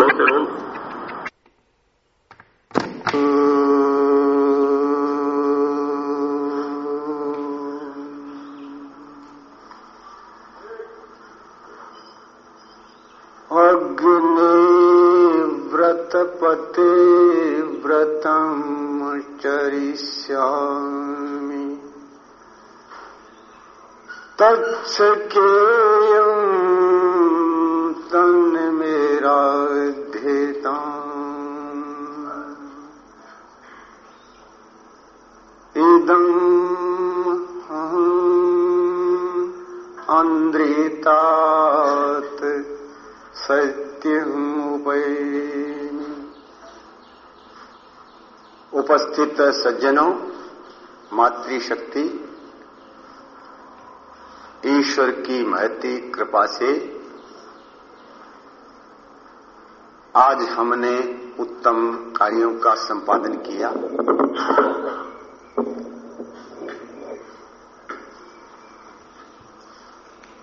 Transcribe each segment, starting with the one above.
बोलते रहो सज्जनों, मातृशक्ति, ईश्वर की महती कृपा से आज हमने उत्तम कार्यों का संपादन किया।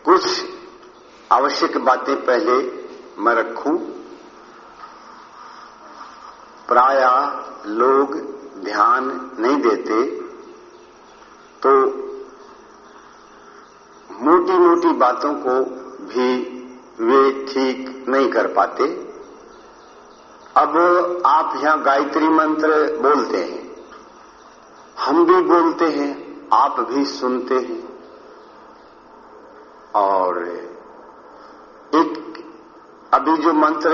कुछ आवश्यक बातें पहले मैं रखूँ। प्राय लोग ध्यान नहीं देते तो मोटी मोटी बातों को भी वे ठीक नहीं कर पाते। अब आप यहाँ गायत्री मंत्र बोलते हैं। हम भी बोलते हैं, आप भी सुनते हैं। और एक अभी जो मंत्र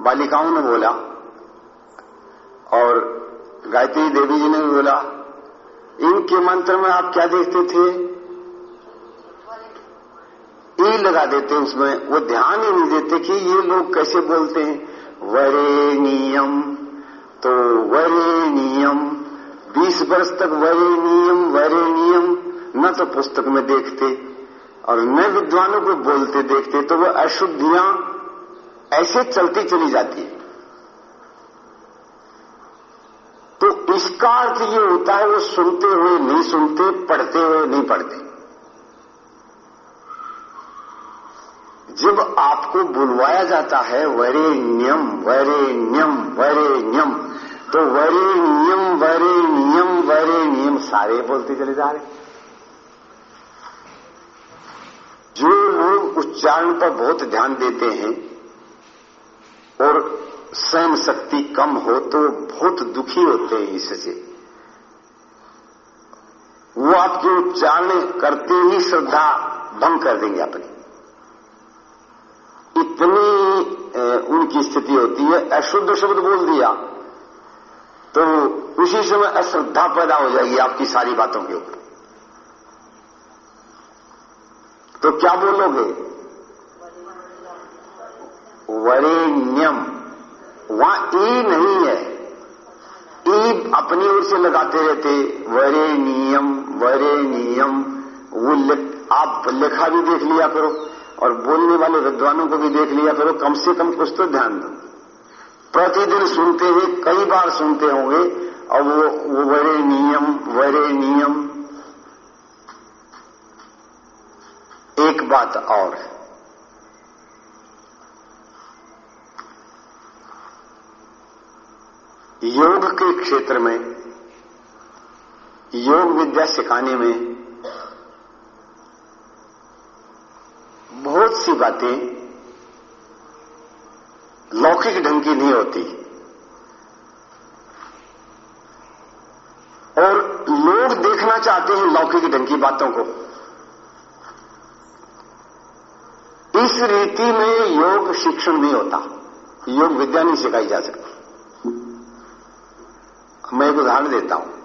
बालिकाओं ने बोला और गायत्री देवी जी ने भी बोला, इनके मंत्र में आप क्या देखते थे? ई लगा देते उसमें, वो ध्यान ही नहीं देते कि ये लोग कैसे बोलते हैं। वरे नियम तो वरे नियम, बीस वर्ष तक वरे नियम वरे नियम, न तो पुस्तक में देखते। और न विद्वानों को बोलते देखते तो वो अशुद्धियाँ ऐसे चलती चली जाती है तो इसका अर्थ ये होता है, वो सुनते हुए नहीं सुनते, पढ़ते हुए नहीं पढ़ते। जब आपको बुलवाया जाता है वरे नियम वरे नियम वरे नियम तो वरे नियम वरे नियम वरे नियम सारे बोलते चले जा रहे जो लोग उच्चारण पर बहुत ध्यान देते हैं, और सहन शक्ति कम हो तो बहुत दुखी होते हैं इससे वो आपके उच्चारण करते ही श्रद्धा भंग कर देंगे अपनी। इतनी उनकी स्थिति होती है, अशुद्ध शब्द बोल दिया तो उसी समय अश्रद्धा पैदा हो जाएगी आपकी सारी बातों के ऊपर। तो क्या बोलोगे? वरेण्यम। वहाँ ई नहीं है। ई अपनी ओर से लगाते रहते वरे नियम वरे नियम। वो आप लिखा भी देख लिया करो और बोलने वाले विद्वानों को भी देख लिया करो कम से कम कुछ तो ध्यान दो। प्रतिदिन सुनते हुए कई बार सुनते होंगे और वो, वो वरे नियम वरे नियम। एक बात और है। योग के क्षेत्र में, योग विद्या सिखाने में बहुत सी बातें लौकिक ढंग की नहीं होती। और लोग देखना चाहते हैं लौकिक ढंग की बातों को। इस रीति में योग शिक्षण नहीं होता। योग विद्या नहीं सिखाई जा सकती। मैं एक उदाहरण देता हूँ।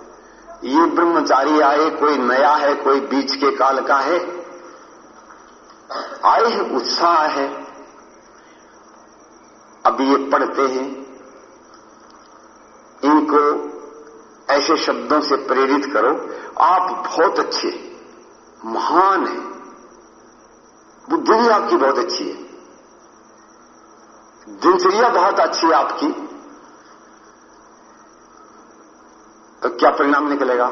ये ब्रह्मचारी आए, कोई नया है, कोई बीच के काल का है। आए हैं, उत्साह है। अभी ये पढ़ते हैं। इनको ऐसे शब्दों से प्रेरित करो। आप बहुत अच्छे महान हैं। बुद्धि भी आपकी बहुत अच्छी है। दिनचर्या बहुत अच्छी है आपकी। तो क्या परिणाम निकलेगा?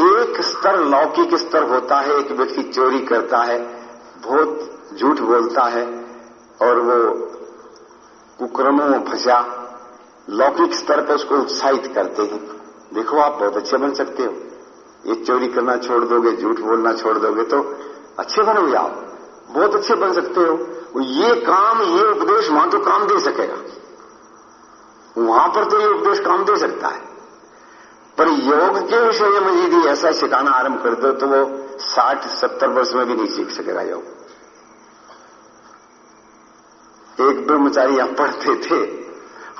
एक स्तर लौकिक स्तर होता है, एक व्यक्ति चोरी करता है, बहुत झूठ बोलता है, और वो कुक्रमों में फंसा, लौकिक स्तर पर उसको उत्साहित करते हैं। देखो आप बहुत अच्छे बन सकते हो। ये चोरी करना छोड़ दोगे, झूठ बोलना छोड़ दोगे तो अच्छे बनोगे आप। बहुत अच्छे बन सकते हो। ये काम, ये उपदेश वहाँ तो काम दे सकेगा। वहाँ पर तो ये उपदेश काम दे सकता है। पर योग के विषय में यदि ऐसा सिखाना आरंभ कर दो तो वो साठ, सत्तर वर्ष में भी नहीं सीख सकेगा योग। एक ब्रह्मचारी यहाँ पढ़ते थे,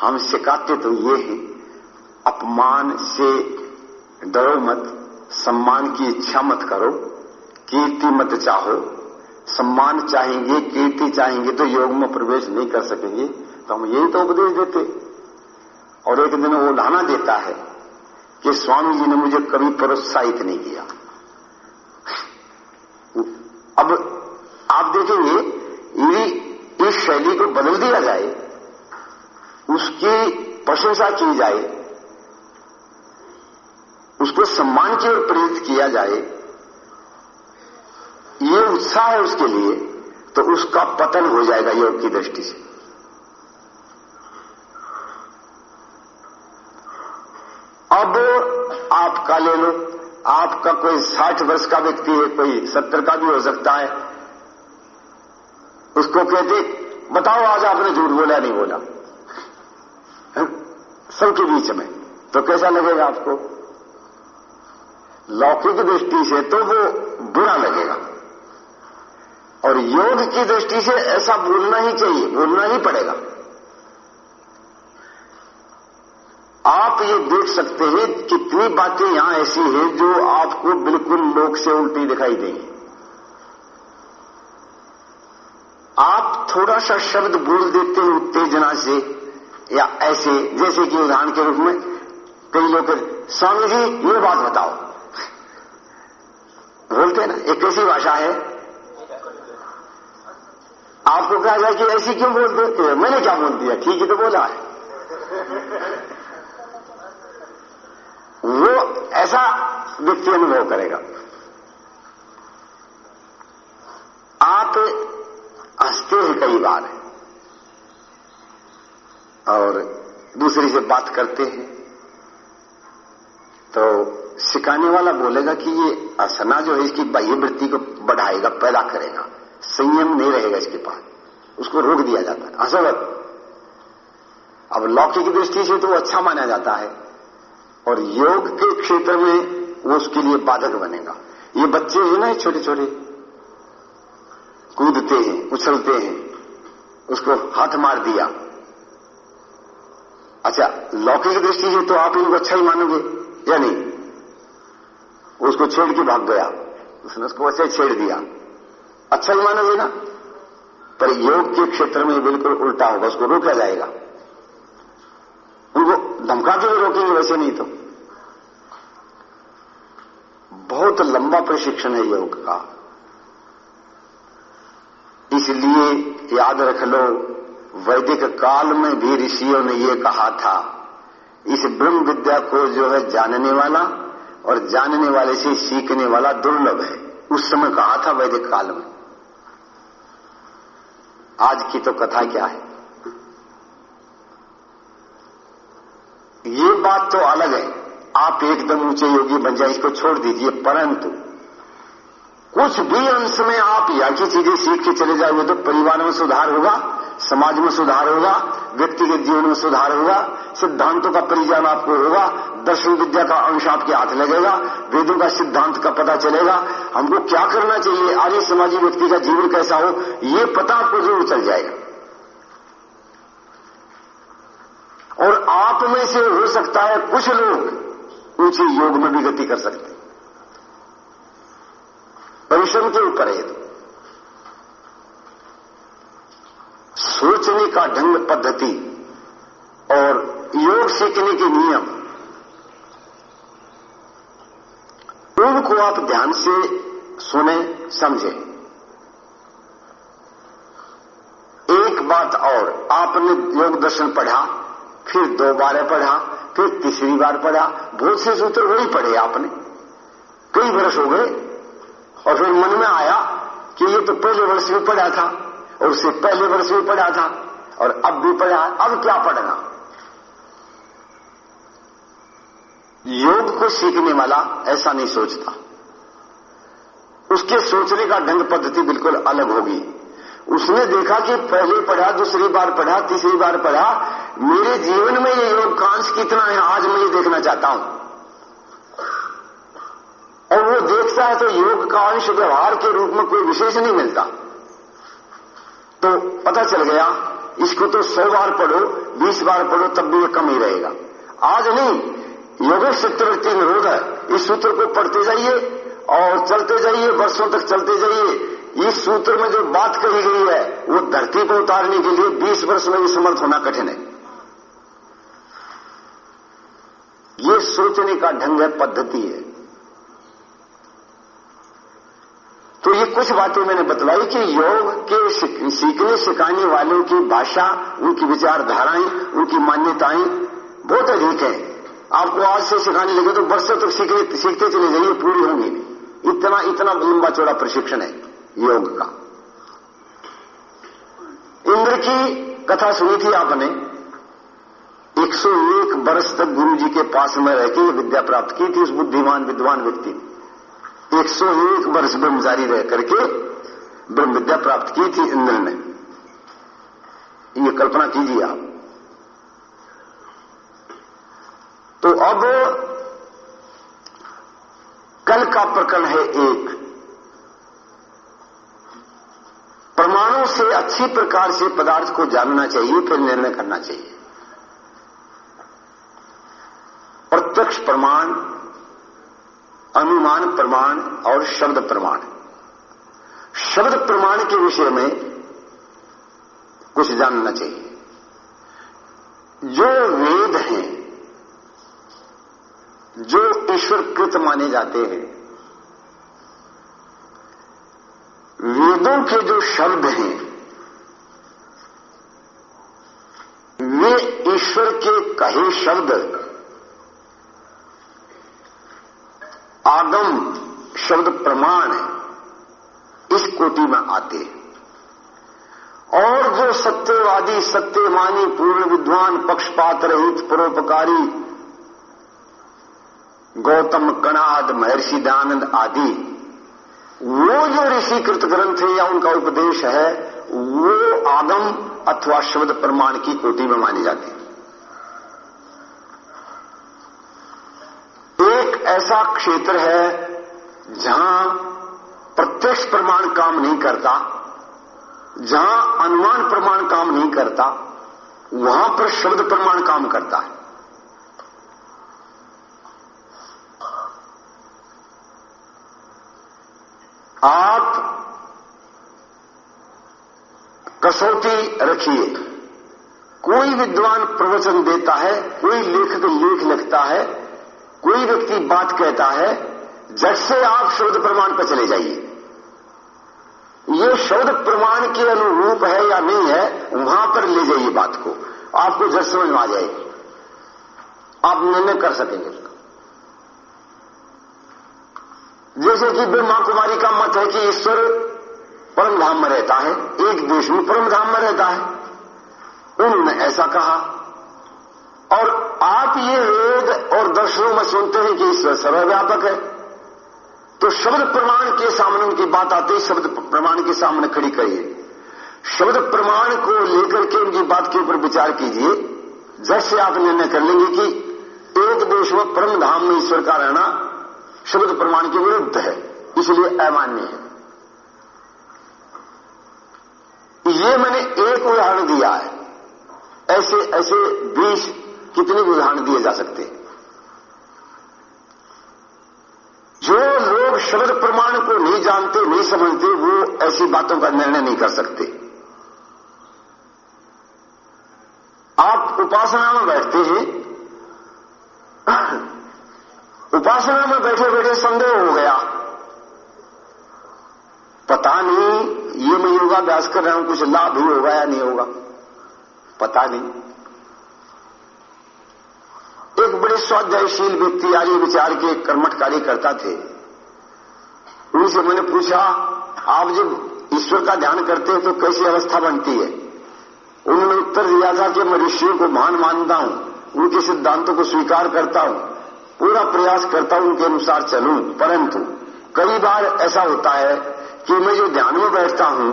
हम सिखाते तो ये है, अपमान से डरो मत। सम्मान की इच्छा मत करो, कीर्ति मत चाहो। सम्मान चाहेंगे, कीर्ति चाहेंगे तो योग में प्रवेश नहीं कर सकेंगे। तो हम यही तो उपदेश देते। और एक दिन वो लाना देता है कि स्वामी जी ने मुझे कभी प्रोत्साहित नहीं किया। अब आप देखेंगे इस शैली को बदल दिया जाए, उसकी प्रशंसा की जाए उसको सम्मान की ओर प्रेरित किया जाए, ये उत्साह है उसके लिए तो उसका पतन हो जाएगा योग की दृष्टि से। अब आपका ले लो, आपका कोई साठ वर्ष का व्यक्ति है, कोई सत्तर का भी हो सकता है। उसको कहते, बताओ, आज आपने झूठ बोला, नहीं बोला? सबके बीच में। तो कैसा लगेगा आपको? लौकिक दृष्टि से तो वो बुरा लगेगा। और योग की दृष्टि से ऐसा बोलना ही चाहिए बोलना ही पड़ेगा। आप ये देख सकते हैं कितनी बातें यहाँ ऐसी हैं जो आपको बिल्कुल लोक से उल्टी दिखाई देंगी। आप थोड़ा सा शब्द बोल देते हैं उत्तेजना से, या ऐसे, जैसे कि उदाहरण के रूप में, कई लोग स्वामी जी, ये बात बताओ। बोलते हैं ना एक ऐसी भाषा है। आपको कहा जाए कि ऐसी क्यों बोल देते हैं? मैंने क्या बोल दिया? ठीक है तो बोला है। वो ऐसा व्यक्ति अनुभव करेगा। आप हँसते हैं कई बार। और दूसरी से बात करते हैं। तो सिखाने वाला बोलेगा कि ये असना जो है, इसकी बाह्य वृत्ति को बढ़ाएगा, पैदा करेगा। संयम नहीं रहेगा इसके पास। उसको रोक दिया जाता है। असवत अब लौकिक दृष्टि से तो अच्छा माना जाता है। और योग के क्षेत्र में वो उसके लिए बाधक बनेगा। ये बच्चे हैं ना छोटे छोटे कूदते हैं, उछलते हैं। उसको हाथ मार दिया। अच्छा लौकिक दृष्टि से तो आप इनको अच्छा ही मानोगे, या नहीं? उसको छेड़ के भाग गया। उसने उसको वैसे छेड़ दिया। अच्छा ही मानोगे ना पर योग के क्षेत्र में बिल्कुल उल्टा होगा, उसको रोका जाएगा। उनको धमका के भी रोकेंगे वैसे नहीं तो। बहुत लंबा प्रशिक्षण है योग का। इसलिए याद रख लो, वैदिक काल में भी ऋषियों ने यह कहा था, इस ब्रह्म विद्या को जो है जानने वाला और जानने वाले से सीखने वाला दुर्लभ है। उस समय कहा था वैदिक काल में। आज की तो कथा क्या है? ये बात तो अलग है। आप एकदम ऊँचे योगी बन जाए, इसको छोड़ दीजिए। परंतु कुछ भी अंश में आप या की चीज़ें सीख के चले जाओगे तो परिवार में सुधार होगा। समाज में सुधार होगा व्यक्ति के जीवन में सुधार होगा, सिद्धांतों का परिज्ञान आपको होगा, दर्शन विद्या का अंश आपके हाथ लगेगा, वेदों का सिद्धांत का पता चलेगा। हमको क्या करना चाहिए? आर्य समाजी व्यक्ति का जीवन कैसा हो? ये पता आपको ज़रूर चल जाएगा। और आप में से हो सकता है कुछ लोग ऊँचे योग में भी गति कर सकते परिश्रम के ऊपर है तो। सोचने का ढंग पद्धति और योग सीखने के नियम, उनको आप ध्यान से सुने, समझे। एक बात और, आपने योग दर्शन पढ़ा, फिर दो बार पढ़ा, फिर तीसरी बार पढ़ा, बहुत से सूत्र वही पढ़े आपने। कई वर्ष हो गए, और फिर मन में आया कि ये तो पहले वर्ष में पढ़ा था। और उससे पहले वर्ष भी पढ़ा था, और अब भी पढ़ा अब क्या पढ़ना? योग को सीखने वाला ऐसा नहीं सोचता। उसके सोचने का ढंग पद्धति बिल्कुल अलग होगी। उसने देखा कि पहले पढ़ा, दूसरी बार पढ़ा, तीसरी बार पढ़ा, मेरे जीवन में ये योग कांश कितना है, आज मैं ये देखना चाहता हूँ। और वो देखता है तो योग का अंश व्यवहार के रूप में कोई विशेष नहीं मिलता। तो पता चल गया, इसको तो सौ बार पढ़ो, बीस बार पढ़ो, तब भी ये कम ही रहेगा। आज नहीं योग सत्यवृत्ति निरोध है, इस सूत्र को पढ़ते जाइए और चलते जाइए, वर्षों तक चलते जाइए। इस सूत्र में जो बात कही गई है, वो धरती को उतारने के लिए 20 वर्ष में भी समर्थ होना कठिन है। ये सोचने का ढंग है, पद्धति है तो ये कुछ बातें मैंने बतलाई कि योग के सीखने, सिखाने वालों की भाषा, उनकी विचारधाराएँ, उनकी मान्यताएँ बहुत अधिक है। आपको आज से सिखाने लगे तो वर्षों तक सीखते सीखते चले जाइए, पूरी होंगी इतना इतना लंबा चौड़ा प्रशिक्षण है योग का। इंद्र की कथा सुनी थी आपने? 101 वर्ष तक गुरु जी के पास में रहकर विद्या प्राप्त की थी उस बुद्धिमान, विद्वान व्यक्ति ने। 101 वर्ष ब्रह्मचारी रह करके ब्रह्म विद्या प्राप्त की थी इंद्र ने। ये कल्पना कीजिए आप। तो अब कल का प्रकरण है एक। परमाणु से अच्छी प्रकार से पदार्थ को जानना चाहिए, फिर निर्णय करना चाहिए। प्रत्यक्ष प्रमाण अनुमान प्रमाण और शब्द प्रमाण। शब्द प्रमाण के विषय में कुछ जानना चाहिए। जो वेद हैं, जो ईश्वर कृत माने जाते हैं, वेदों के जो शब्द हैं, वे ईश्वर के कहे शब्द आगम शब्द प्रमाण है। इस कोटि में आते हैं। और जो सत्यवादी, सत्यमानी, पूर्ण विद्वान, पक्षपात रहित, परोपकारी गौतम कणाद महर्षि दयानंद आदि, वो जो ऋषिकृत ग्रंथ है या उनका उपदेश है, वो आगम अथवा शब्द प्रमाण की कोटि में मानी जाती ऐसा क्षेत्र है जहाँ प्रत्यक्ष प्रमाण काम नहीं करता, जहाँ अनुमान प्रमाण काम नहीं करता, वहाँ पर शब्द प्रमाण काम करता है। आप कसौटी रखिए। कोई विद्वान प्रवचन देता है, कोई लेखक लेख लिखता है कोई व्यक्ति बात कहता है, जट से आप शब्द प्रमाण पर चले जाइए। ये शब्द प्रमाण के अनुरूप है या नहीं है, वहाँ पर ले जाइए बात को। आपको जट समझ में आ जाएगी। आप निर्णय कर सकेंगे जैसे कि ब्रह्मा कुमारी का मत है कि ईश्वर परम धाम में रहता है, एक देश में परम धाम में रहता है। उन्होंने ऐसा कहा और आप ये वेद और दर्शनों में सुनते हैं कि ईश्वर सर्वव्यापक है। तो शब्द प्रमाण के सामने उनकी बात आती है, शब्द प्रमाण के सामने खड़ी करिए शब्द प्रमाण को लेकर के उनकी बात के ऊपर विचार कीजिए। जैसे आप निर्णय कर लेंगे कि एक देश में परम धाम में ईश्वर का रहना शब्द प्रमाण के विरुद्ध है, इसलिए अमान्य है। ये मैंने एक उदाहरण दिया है। ऐसे ऐसे बीस कितने उदाहरण दिए जा सकते हैं। जो लोग शब्द प्रमाण को नहीं जानते, नहीं समझते, वो ऐसी बातों का निर्णय नहीं कर सकते। आप उपासना में बैठते हैं, उपासना में बैठे बैठे संदेह हो गया। पता नहीं, ये मैं योगाभ्यास कर रहा हूँ, कुछ लाभ ही होगा या नहीं होगा। पता नहीं। एक बड़े स्वाध्यायशील व्यक्ति आर्य विचार के कर्मठ कार्यकर्ता थे। उनसे मैंने पूछा, आप जब ईश्वर का ध्यान करते हैं तो कैसी अवस्था बनती है? उन्होंने उत्तर दिया था कि मैं ऋषियों को महान मानता हूँ, उनके सिद्धांतों को स्वीकार करता हूँ, पूरा प्रयास करता हूँ उनके अनुसार चलूँ। परंतु कई बार ऐसा होता है कि मैं जो ध्यान में बैठता हूँ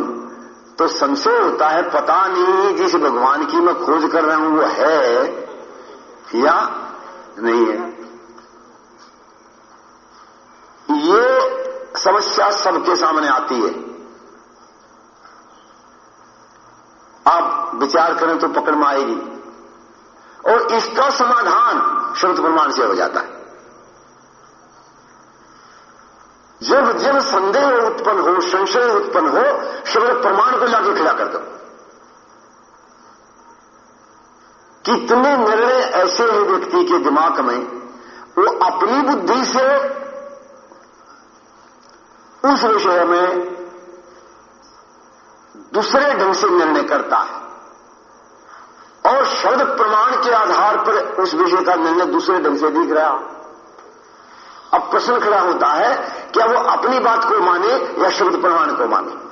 तो संशय होता है, पता नहीं जिस भगवान की मैं खोज कर रहा हूँ वो है या नहीं है ये समस्या सबके सामने आती है। आप विचार करें तो पकड़ में आएगी। और इसका समाधान शब्द प्रमाण से हो जाता है। जब जब संदेह उत्पन्न हो, संशय उत्पन्न हो शब्द प्रमाण को लाके खड़ा कर दो। कितने निर्णय ऐसे हैं व्यक्ति के दिमाग में, वो अपनी बुद्धि से उस विषय में दूसरे ढंग से निर्णय करता है। और शब्द प्रमाण के आधार पर उस विषय का निर्णय दूसरे ढंग से दिख रहा। अब प्रश्न खड़ा होता है, क्या वो अपनी बात को माने या शब्द प्रमाण को माने?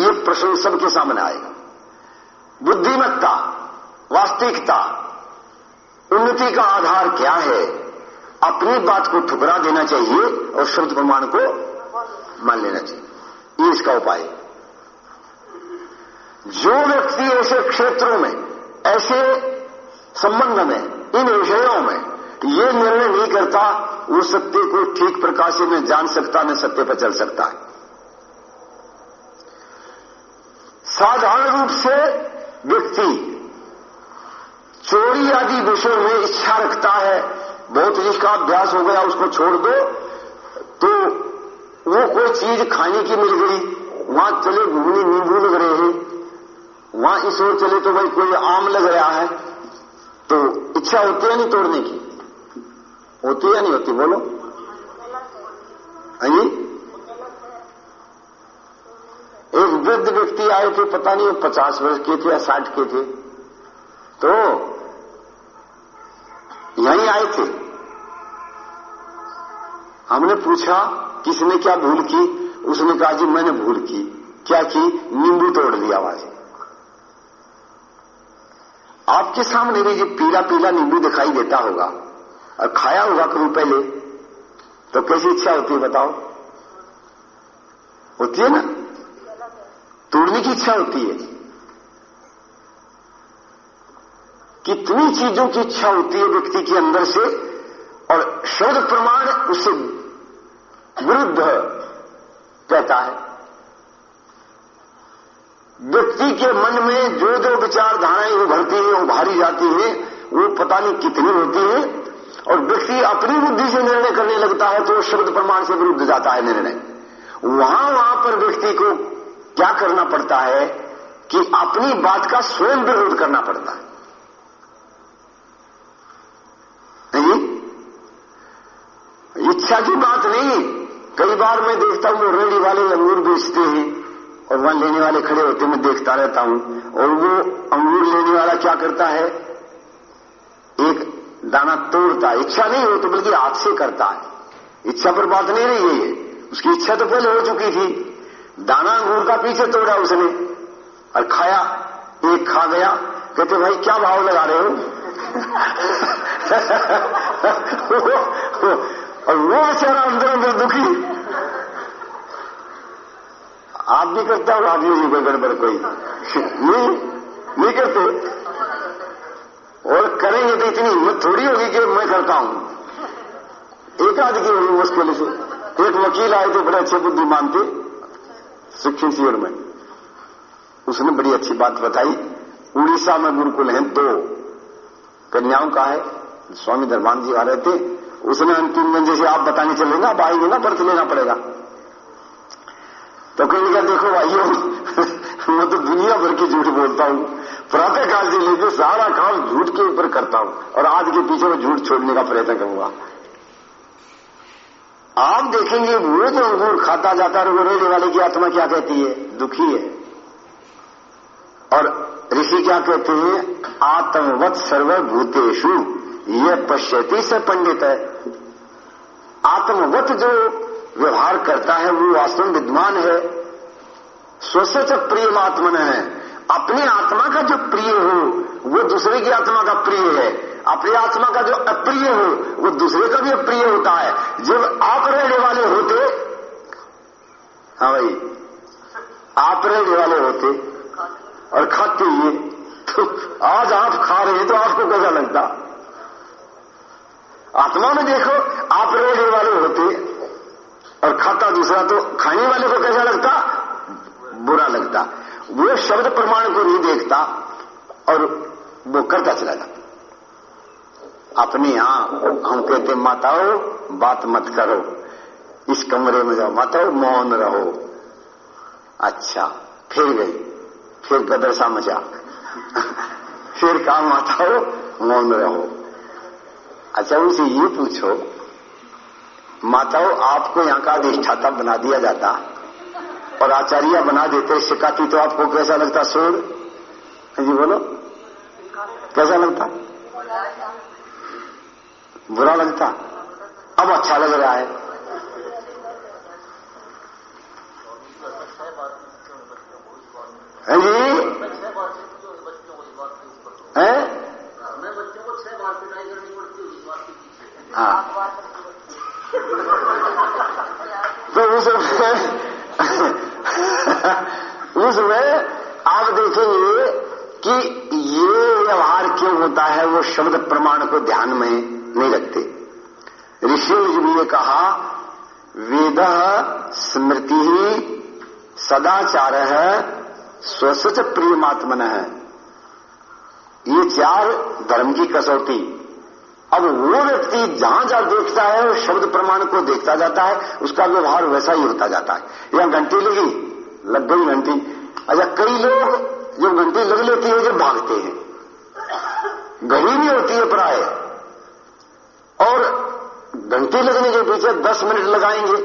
ये प्रश्न सबके सामने आएगा। बुद्धिमत्ता, वास्तविकता, उन्नति का आधार क्या है, अपनी बात को ठुकरा देना चाहिए और शब्द प्रमाण को मान लेना चाहिए। ये इसका उपाय जो व्यक्ति ऐसे क्षेत्रों में, ऐसे संबंध में, इन विषयों में ये निर्णय नहीं करता, वो सत्य को ठीक प्रकार से न जान सकता, न सत्य पर चल सकता है। साधारण रूप से व्यक्ति चोरी आदि विषय में इच्छा रखता है। बहुत जिसका अभ्यास हो गया, उसको छोड़ दो। तो वो कोई चीज़ खाने की मिल गई। वहाँ चले घूमने, नींबू लग रहे हैं। वहाँ इस ओर चले तो भाई कोई आम लग रहा है। तो इच्छा होती है नहीं तोड़ने की? होती या नहीं होती? बोलो। हाँ जी एक वृद्ध व्यक्ति आए थे, पता नहीं पचास वर्ष के थे या साठ के थे। तो यहीं आए थे। हमने पूछा, किसने क्या भूल की? उसने कहा, जी, मैंने भूल की। क्या की? नींबू तोड़ दिया वहाँ से आपके सामने भी जो पीला पीला नींबू दिखाई देता होगा। और खाया होगा कभी पहले? तो कैसी इच्छा होती है, बताओ? होती है ना? तोड़ने की इच्छा होती है। कितनी चीज़ों की इच्छा होती है व्यक्ति के अंदर से, और शब्द प्रमाण उसे विरुद्ध कहता है। व्यक्ति के मन में जो जो विचारधाराएँ उभरती हैं, उभारी जाती हैं, वो पता नहीं कितनी होती हैं, और व्यक्ति अपनी बुद्धि से निर्णय करने लगता है तो शब्द प्रमाण से विरुद्ध जाता है निर्णय। वहाँ वहाँ पर व्यक्ति को क्या करना पड़ता है कि अपनी बात का स्वयं विरोध करना पड़ता है? इच्छा की बात नहीं। कई बार मैं देखता हूँ रेडी वाले अंगूर बेचते हैं और वहाँ लेने वाले खड़े होते मैं देखता रहता हूँ। और वो अंगूर लेने वाला क्या करता है? एक दाना तोड़ता है। इच्छा नहीं हो तो बल्कि हाथ से करता है। इच्छा पर बात नहीं रही है उसकी इच्छा तो पहले हो चुकी थी। दाना अंगूर का पीछे तोड़ा उसने और खाया, एक खा गया, कहते, भाई, क्या भाव लगा रहे हो? और वो बेचारा अंदर अंदर दुखी। आप भी करते हो, आप भी कोई गड़बड़ कोई। नहीं नहीं करते। और करेंगे तो इतनी हिम्मत थोड़ी होगी कि मैं करता हूँ। एक आदि की होगी मुश्किल से। एक वकील आए थे, बड़े अच्छे बुद्धिमान थे। शिक्षण शिविर में। उसने बड़ी अच्छी बात बताई। उड़ीसा में गुरुकुल हैं दो। कन्याओं का है, स्वामी धर्मान जी आ रहे थे। उसने अंतिम दिन जैसे आप बताने चलेंगे आप आएँगे ना, बर्थ लेना पड़ेगा। तो कहीं का देखो भाइयों, मैं तो दुनिया भर की झूठ बोलता हूँ। प्रातः काल से लेकर सारा काम झूठ के ऊपर करता हूँ। और आज के पीछे मैं झूठ छोड़ने का प्रयत्न करूँगा। आप देखेंगे वो जो अंगूर खाता जाता है वो रेले वाले की आत्मा क्या कहती है? दुखी है। और ऋषि क्या कहते हैं? आत्मवत सर्वभूतेषु यह पश्यति से पंडित है। आत्मवत जो व्यवहार करता है, वो वास्तव विद्वान है। स्वस्य प्रिय आत्मन है अपनी आत्मा का जो प्रिय हो, वो दूसरे की आत्मा का प्रिय है। अपनी आत्मा का जो अप्रिय हो, वो दूसरे का भी अप्रिय होता है। जब आप रहने वाले होते हाँ भाई, आप रहने वाले होते और खाते ये तो आज आप खा रहे हैं तो आपको कैसा लगता? आत्मा में देखो, आप रहने वाले होते और खाता दूसरा तो खाने वाले को कैसा लगता? बुरा लगता। वो शब्द प्रमाण को नहीं देखता और वो करता चला जाता। अपने यहाँ हम कहते, माताओ, बात मत करो। इस कमरे में जाओ। माताओ, मौन रहो। अच्छा फिर गई। फिर गदरसा मचा। फिर कहा, माताओ, मौन रहो। अच्छा उनसे ये पूछो, माताओं, आपको यहाँ का अधिष्ठाता बना दिया जाता? और आचार्य बना देते शिकाती तो आपको कैसा लगता सोर? जी, बोलो। कैसा लगता? बुरा लगता? अब अच्छा लग रहा है। जी। है? हाँ। तो उसमें उसमें आप देखेंगे कि ये व्यवहार क्यों होता है, वो शब्द प्रमाण को ध्यान में नहीं रखते। ऋषियों ने जब ये कहा, वेद स्मृति सदाचार है स्वसच प्रियमात्मन है ये चार धर्म की कसौटी। अब वो व्यक्ति जहाँ जहाँ देखता है, वो शब्द प्रमाण को देखता जाता है, उसका व्यवहार वैसा ही होता जाता है। यहाँ घंटी लगी। लग गई घंटी अच्छा कई लोग जब घंटी लग लेती है जब भागते हैं। नहीं होती है प्राय। और घंटी लगने के पीछे दस मिनट लगाएँगे,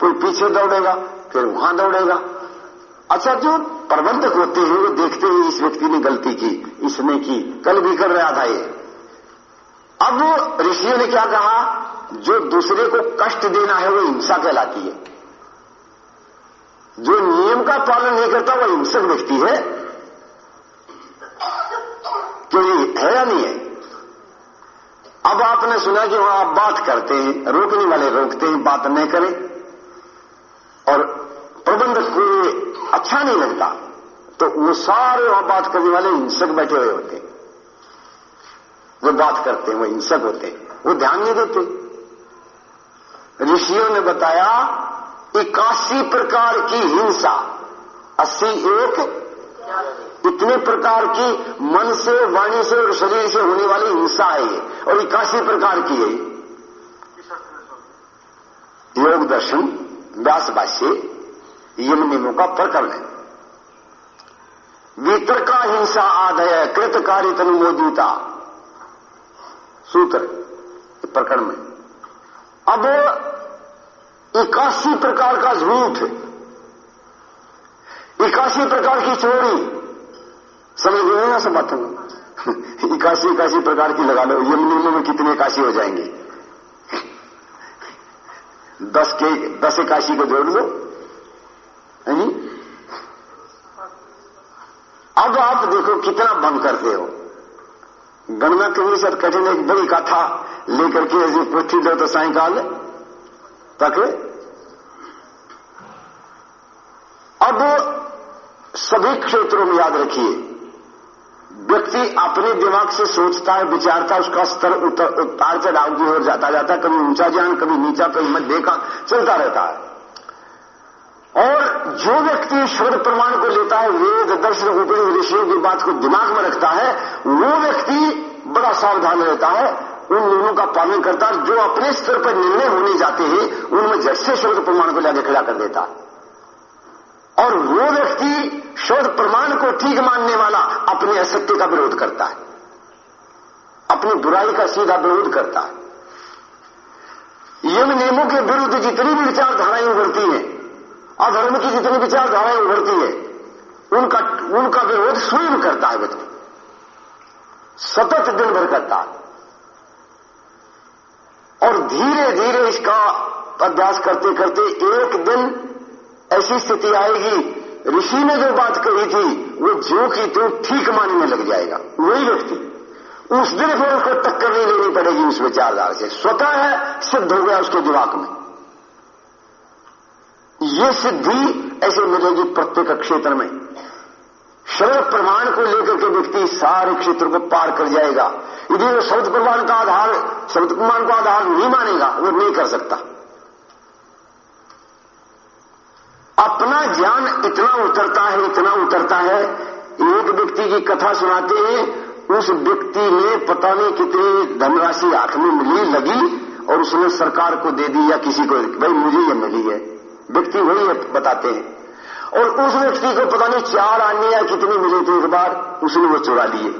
कोई पीछे दौड़ेगा, फिर वहाँ दौड़ेगा। अच्छा जो प्रबंधक होते हैं, वो देखते हैं इस व्यक्ति ने गलती की, इसने की, कल भी कर रहा था ये। अब ऋषियों ने क्या कहा, जो दूसरे को कष्ट देना है, वो हिंसा कहलाती है। जो नियम का पालन नहीं करता वो हिंसक व्यक्ति है। क्यों है या नहीं है? अब आपने सुना कि वहाँ आप बात करते हैं, रोकने वाले रोकते हैं, बात नहीं करें। और प्रबंधक को अच्छा नहीं लगता तो वो सारे वहाँ बात करने वाले हिंसक बैठे हुए होते जो बात करते हैं, वो हिंसक होते हैं। वो ध्यान नहीं देते। ऋषियों ने बताया इक्यासी प्रकार की हिंसा। अस्सी एक, इतने प्रकार की मन से, वाणी से और शरीर से होने वाली हिंसा है और इक्यासी प्रकार की है। योग दर्शन, व्यास भाष्य, यम नियमों का प्रकरण है। वितर्का हिंसा आदय, कृत कार्य अनुमोदिता सूत्र, प्रकरण में। अब इक्यासी प्रकार का झूठ। इक्यासी प्रकार की चोरी। समझ गए ना सब बातों में इक्यासी इक्यासी प्रकार की लगा लो। यमुनियों में कितने इक्यासी हो जाएँगे? दस के, दस इक्यासी को जोड़ लो। है अब आप देखो कितना बंद करते हो। गणना के लिए कठिन एक बड़ी कथा लेकर के ऐसी पृथ्वी दो तो सायकाल तक अब सभी क्षेत्रों में याद रखिए, व्यक्ति अपने दिमाग से सोचता है, विचारता है, उसका स्तर उतार चढ़ाव की ओर जाता जाता कभी ऊँचा ज्ञान कभी नीचा, कभी मध्य का चलता रहता है। और जो व्यक्ति शब्द प्रमाण को लेता है, वेद, दर्शन, उपनिषद, ऋषियों की बात को दिमाग में रखता है, वो व्यक्ति बड़ा सावधान रहता है उन नियमों का पालन करता है जो अपने स्तर पर निर्णय होने जाते हैं, उनमें जैसे शोध प्रमाण को लाके खड़ा कर देता। और वो व्यक्ति शोध प्रमाण को ठीक मानने वाला अपने असत्य का विरोध करता है। अपनी बुराई का सीधा विरोध करता है। यम नियमों के विरुद्ध जितनी भी विचारधाराएँ उभरती हैं, अधर्म की जितनी विचारधाराएँ उभरती है, उनका उनका विरोध स्वयं करता है व्यक्ति। सतत दिन भर करता है। और धीरे धीरे इसका अभ्यास करते करते एक दिन ऐसी स्थिति आएगी। ऋषि ने जो बात कही थी, वो जो की तो ठीक मानने लग जाएगा। वही व्यक्ति। उस दिन फिर उसको टक्कर नहीं लेनी पड़ेगी उस विचारधारा से। स्वतः है, सिद्ध हो गया उसके दिमाग में। ये सिद्धि ऐसे मिलेगी प्रत्येक क्षेत्र में। शब्द प्रमाण को लेकर के व्यक्ति सारे क्षेत्र को पार कर जाएगा। यदि वो शब्द प्रमाण का आधार शब्द प्रमाण को आधार नहीं मानेगा, वो नहीं कर सकता। अपना ज्ञान इतना उतरता है, इतना उतरता है, एक व्यक्ति की कथा सुनाते हैं, उस व्यक्ति ने पता नहीं कितनी धनराशि हाथ में मिली, लगी, और उसने सरकार को दे दी या किसी को, भाई मुझे ये मिली है। व्यक्ति वही बताते हैं। और उस व्यक्ति को पता नहीं चार आने या कितनी मिली थी एक बार, उसने वो चुरा लिए।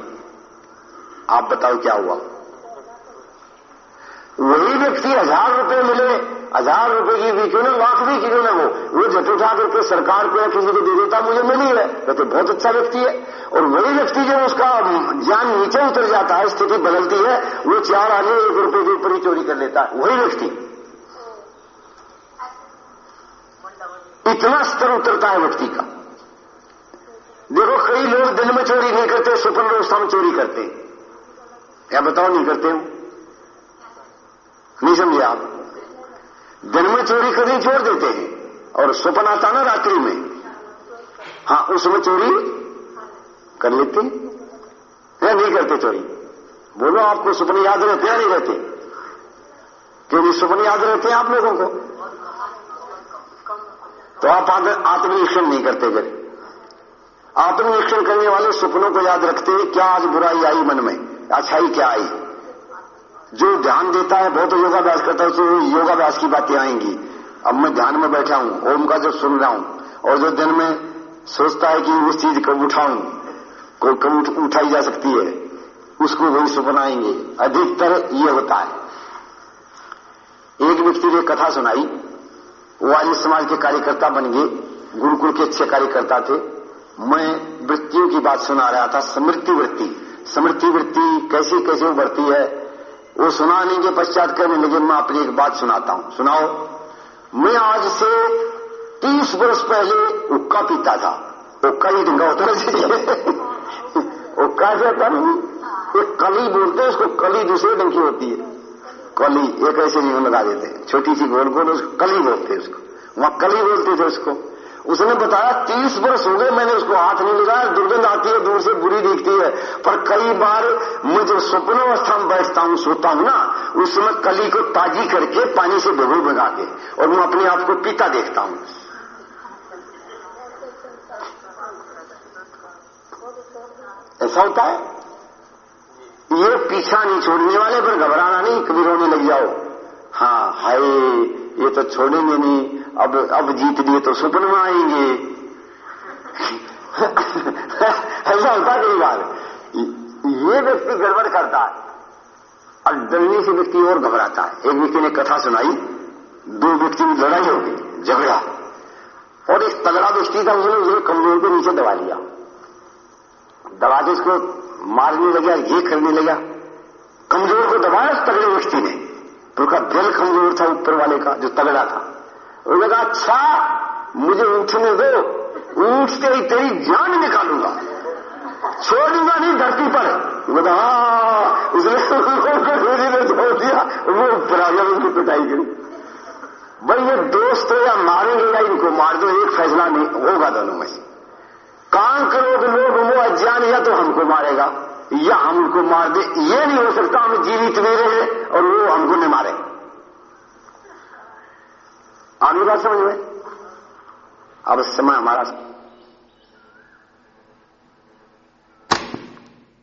आप बताओ क्या हुआ? वही व्यक्ति हज़ार रुपए मिले। हज़ार रुपए की भी क्यों ना, लाख भी क्यों ना वो वो जट उठा करके सरकार को या किसी को दे देता, मुझे मिली है। वह तो बहुत अच्छा व्यक्ति है। और वही व्यक्ति जो उसका ज्ञान नीचे उतर जाता है, स्थिति बदलती है, वो चार आने एक रुपए के ऊपर ही चोरी कर लेता। है वही व्यक्ति। इतना स्तर उतरता है व्यक्ति का। देखो, कई लोग दिन में चोरी नहीं करते स्वप्न व्यवस्था में चोरी करते। क्या बताओ, नहीं करते हो? नहीं समझे आप? दिन में चोरी करनी छोड़ देते हैं, और स्वप्न आता ना रात्रि में। हाँ उसमें चोरी कर लेते या नहीं करते चोरी। बोलो, आपको स्वप्न याद रहते या नहीं रहते? क्योंकि स्वप्न याद रहते हैं आप लोगों को। तो आप आत्मनिरीक्षण नहीं करते फिर। आत्मनिरीक्षण करने वाले सपनों को याद रखते हैं क्या आज बुराई आई मन में? अच्छाई क्या आई? जो ध्यान देता है, बहुत योगाभ्यास करता है उसको योगाभ्यास की बातें आएँगी। अब मैं ध्यान में बैठा हूँ, ओम का जो सुन रहा हूँ, और जो दिन में सोचता है कि उस चीज़ कब उठाऊं, को कब उठाई जा सकती है, उसको वही सुपन आएँगे अधिकतर ये होता है। एक व्यक्ति ने कथा सुनाई वो आर्य समाज के कार्यकर्ता बन गए। गुरुकुल के अच्छे कार्यकर्ता थे। मैं वृत्तियों की बात सुना रहा था समृद्धि वृत्ति। समृद्धि वृत्ति कैसी कैसे उभरती है वो सुनाने के पश्चात कहने लगे। मैं अपनी एक बात सुनाता हूँ। सुनाओ। मैं आज से तीस वर्ष पहले उक्का पीता था। उक्का ही ढंगा होता है उक्का से था? एक कली बोलते हैं उसको कली दूसरे ढंग की होती है। कली, एक ऐसे नहीं लगा देते। छोटी सी गोल गोल उसको कली बोलते उसको। वहाँ कली बोलते थे उसको। उसने बताया, तीस वर्ष हो गए मैंने उसको हाथ नहीं लगाया, दुर्गंध आती है, दूर से बुरी दिखती है। पर कई बार मैं जब स्वप्न अवस्था में बैठता हूँ, सोता हूँ ना उस समय कली को ताजी करके पानी से भिगो भिगा के और मैं अपने आप को पीता देखता हूँ। ऐसा होता है? ये पीछा नहीं छोड़ने वाले, पर घबराना नहीं, कभी रोने लग जाओ। हाँ हाय, ये तो छोड़ेंगे नहीं। अब अब जीत लिए तो सुपन में आएँगे। ऐसा होता कई बार। ये व्यक्ति गड़बड़ करता है। और डरने से व्यक्ति और घबराता है। एक व्यक्ति ने कथा सुनाई, दो व्यक्ति की लड़ाई हो गई, झगड़ा। और एक तगड़ा व्यक्ति का उसने कमज़ोर के नीचे दबा लिया। दबा के उसको मारने लगा, ये करने लगा। कमज़ोर को दबाया उस तगड़े व्यक्ति ने तो उसका दिल कमज़ोर था ऊपर वाले का, जो तगड़ा था। उन्होंने कहा अच्छा मुझे उठने दो उठते ही तेरी जान निकालूँगा। छोड़ूँगा नहीं, धरती पर। बोला हाँ छोड़ दिया, वो ऊपर आ उनकी पिटाई करी। भाई, ये दोस्त या मारेंगे या इनको मार दो, एक फैसला नहीं, होगा दोनों में से। काम लोग लोग, वो अज्ञान या तो हमको मारेगा, या हम उनको मार दे। ये नहीं हो सकता, हम जीवित भी रहे और वो हमको नहीं मारे। आगे बात समझ में? अब समय हमारा